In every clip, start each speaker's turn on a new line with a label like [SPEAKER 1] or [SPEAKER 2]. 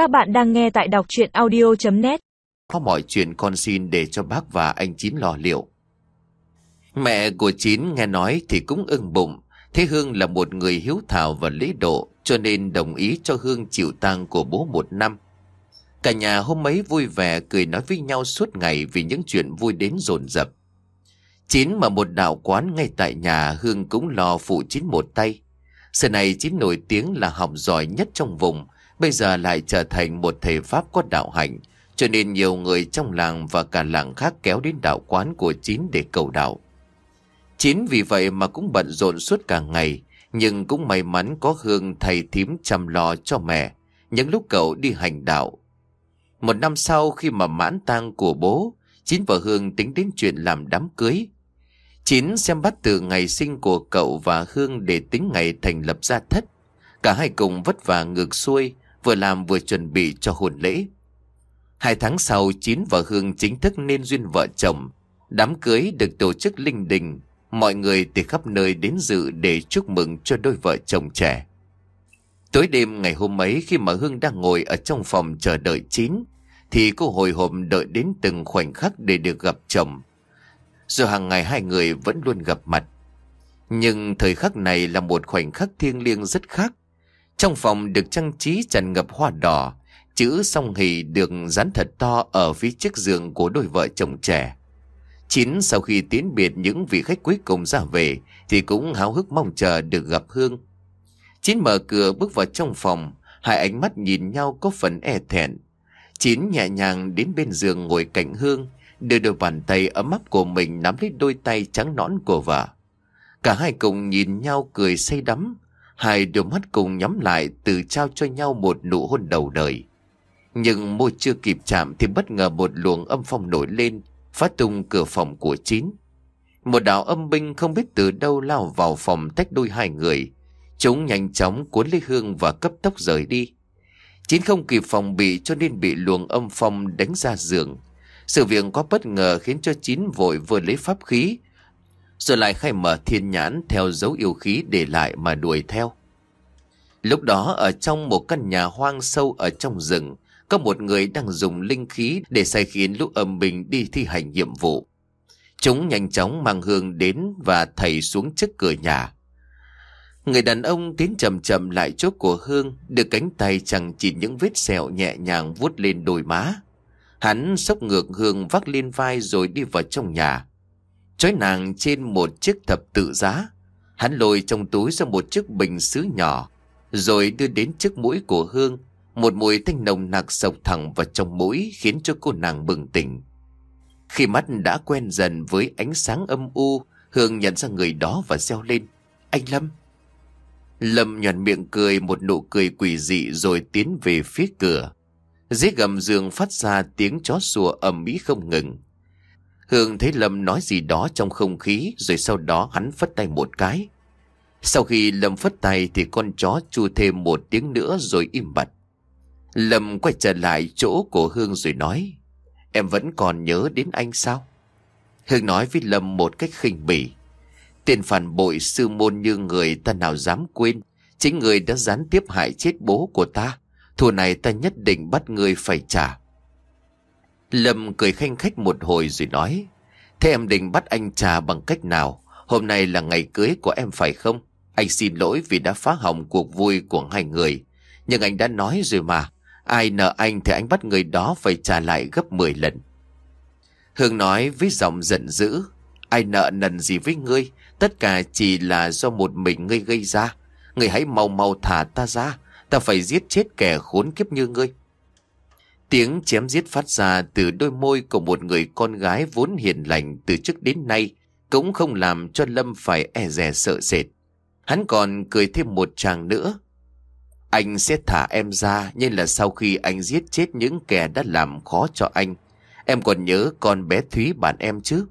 [SPEAKER 1] Các bạn đang nghe tại đọc chuyện audio.net
[SPEAKER 2] Có mọi chuyện con xin để cho bác và anh Chín lo liệu. Mẹ của Chín nghe nói thì cũng ưng bụng. Thế Hương là một người hiếu thảo và lễ độ cho nên đồng ý cho Hương chịu tang của bố một năm. Cả nhà hôm ấy vui vẻ cười nói với nhau suốt ngày vì những chuyện vui đến dồn dập. Chín mà một đạo quán ngay tại nhà Hương cũng lo phụ Chín một tay. Sự này Chín nổi tiếng là học giỏi nhất trong vùng, bây giờ lại trở thành một thầy Pháp có đạo hạnh, cho nên nhiều người trong làng và cả làng khác kéo đến đạo quán của Chín để cầu đạo. Chín vì vậy mà cũng bận rộn suốt cả ngày, nhưng cũng may mắn có Hương thầy thím chăm lo cho mẹ, những lúc cậu đi hành đạo. Một năm sau khi mà mãn tang của bố, Chín và Hương tính đến chuyện làm đám cưới. Chín xem bắt từ ngày sinh của cậu và Hương để tính ngày thành lập gia thất. Cả hai cùng vất vả ngược xuôi, vừa làm vừa chuẩn bị cho hôn lễ. Hai tháng sau, Chín và Hương chính thức nên duyên vợ chồng. Đám cưới được tổ chức linh đình, mọi người từ khắp nơi đến dự để chúc mừng cho đôi vợ chồng trẻ. Tối đêm ngày hôm ấy khi mà Hương đang ngồi ở trong phòng chờ đợi Chín, thì cô hồi hộp đợi đến từng khoảnh khắc để được gặp chồng. Rồi hàng ngày hai người vẫn luôn gặp mặt. Nhưng thời khắc này là một khoảnh khắc thiêng liêng rất khác. Trong phòng được trang trí tràn ngập hoa đỏ, chữ song hỷ được dán thật to ở phía trước giường của đôi vợ chồng trẻ. Chín sau khi tiến biệt những vị khách cuối cùng ra về thì cũng háo hức mong chờ được gặp Hương. Chín mở cửa bước vào trong phòng, hai ánh mắt nhìn nhau có phần e thẹn. Chín nhẹ nhàng đến bên giường ngồi cạnh Hương, đưa đôi bàn tay ấm áp của mình nắm lấy đôi tay trắng nõn của vợ. Cả hai cùng nhìn nhau cười say đắm, hai đôi mắt cùng nhắm lại từ trao cho nhau một nụ hôn đầu đời. Nhưng môi chưa kịp chạm thì bất ngờ một luồng âm phong nổi lên, phát tung cửa phòng của Chín. Một đạo âm binh không biết từ đâu lao vào phòng tách đôi hai người. Chúng nhanh chóng cuốn lấy Hương và cấp tốc rời đi. Chín không kịp phòng bị cho nên bị luồng âm phong đánh ra giường. Sự việc có bất ngờ khiến cho Chín vội vừa lấy pháp khí, rồi lại khai mở thiên nhãn theo dấu yêu khí để lại mà đuổi theo. Lúc đó ở trong một căn nhà hoang sâu ở trong rừng, có một người đang dùng linh khí để sai khiến lúc âm binh đi thi hành nhiệm vụ. Chúng nhanh chóng mang hương đến và thầy xuống trước cửa nhà. Người đàn ông tiến chậm chậm lại chỗ của Hương, đưa cánh tay chẳng chỉ những vết sẹo nhẹ nhàng vuốt lên đôi má. Hắn sốc ngược Hương vác lên vai rồi đi vào trong nhà. Chói nàng trên một chiếc thập tự giá. Hắn lôi trong túi ra một chiếc bình sứ nhỏ, rồi đưa đến trước mũi của Hương. Một mùi thanh nồng nặc sộc thẳng vào trong mũi khiến cho cô nàng bừng tỉnh. Khi mắt đã quen dần với ánh sáng âm u, Hương nhận ra người đó và reo lên. Anh Lâm! Lâm nhuận miệng cười một nụ cười quỷ dị rồi tiến về phía cửa. Dưới gầm giường phát ra tiếng chó sủa ầm ĩ không ngừng. Hương thấy Lâm nói gì đó trong không khí rồi sau đó hắn phất tay một cái. Sau khi Lâm phất tay thì con chó chu thêm một tiếng nữa rồi im bặt. Lâm quay trở lại chỗ của Hương rồi nói, Em vẫn còn nhớ đến anh sao? Hương nói với Lâm một cách khinh bỉ, Tiền phản bội sư môn như người ta nào dám quên, Chính người đã gián tiếp hại chết bố của ta Thù này ta nhất định bắt người phải trả Lâm cười khanh khách một hồi rồi nói, Thế em định bắt anh trả bằng cách nào Hôm nay là ngày cưới của em phải không anh xin lỗi vì đã phá hỏng cuộc vui của hai người. Nhưng anh đã nói rồi mà. Ai nợ anh thì anh bắt người đó phải trả lại gấp 10 lần. Hương nói với giọng giận dữ. Ai nợ nần gì với ngươi? Tất cả chỉ là do một mình ngươi gây ra. Ngươi hãy mau mau thả ta ra. Ta phải giết chết kẻ khốn kiếp như ngươi. Tiếng chém giết phát ra từ đôi môi của một người con gái vốn hiền lành từ trước đến nay cũng không làm cho Lâm phải e dè sợ sệt. Hắn còn cười thêm một chàng nữa. Anh sẽ thả em ra nhưng là sau khi anh giết chết những kẻ đã làm khó cho anh. Em còn nhớ con bé Thúy bạn em chứ?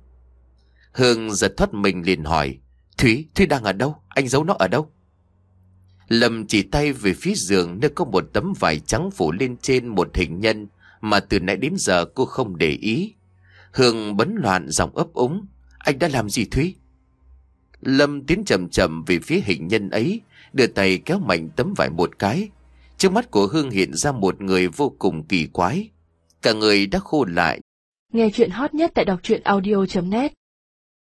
[SPEAKER 2] Hương giật thoát mình liền hỏi. Thúy, Thúy đang ở đâu? Anh giấu nó ở đâu? Lâm chỉ tay về phía giường nơi có một tấm vải trắng phủ lên trên một hình nhân mà từ nãy đến giờ cô không để ý. Hương bấn loạn giọng ấp úng. Anh đã làm gì Thúy? Lâm tiến chậm chậm về phía hình nhân ấy, đưa tay kéo mạnh tấm vải một cái. Trước mắt của Hương hiện ra một người vô cùng kỳ quái. Cả người đã khô lại.
[SPEAKER 3] Nghe chuyện hot nhất tại đọc truyện audio.net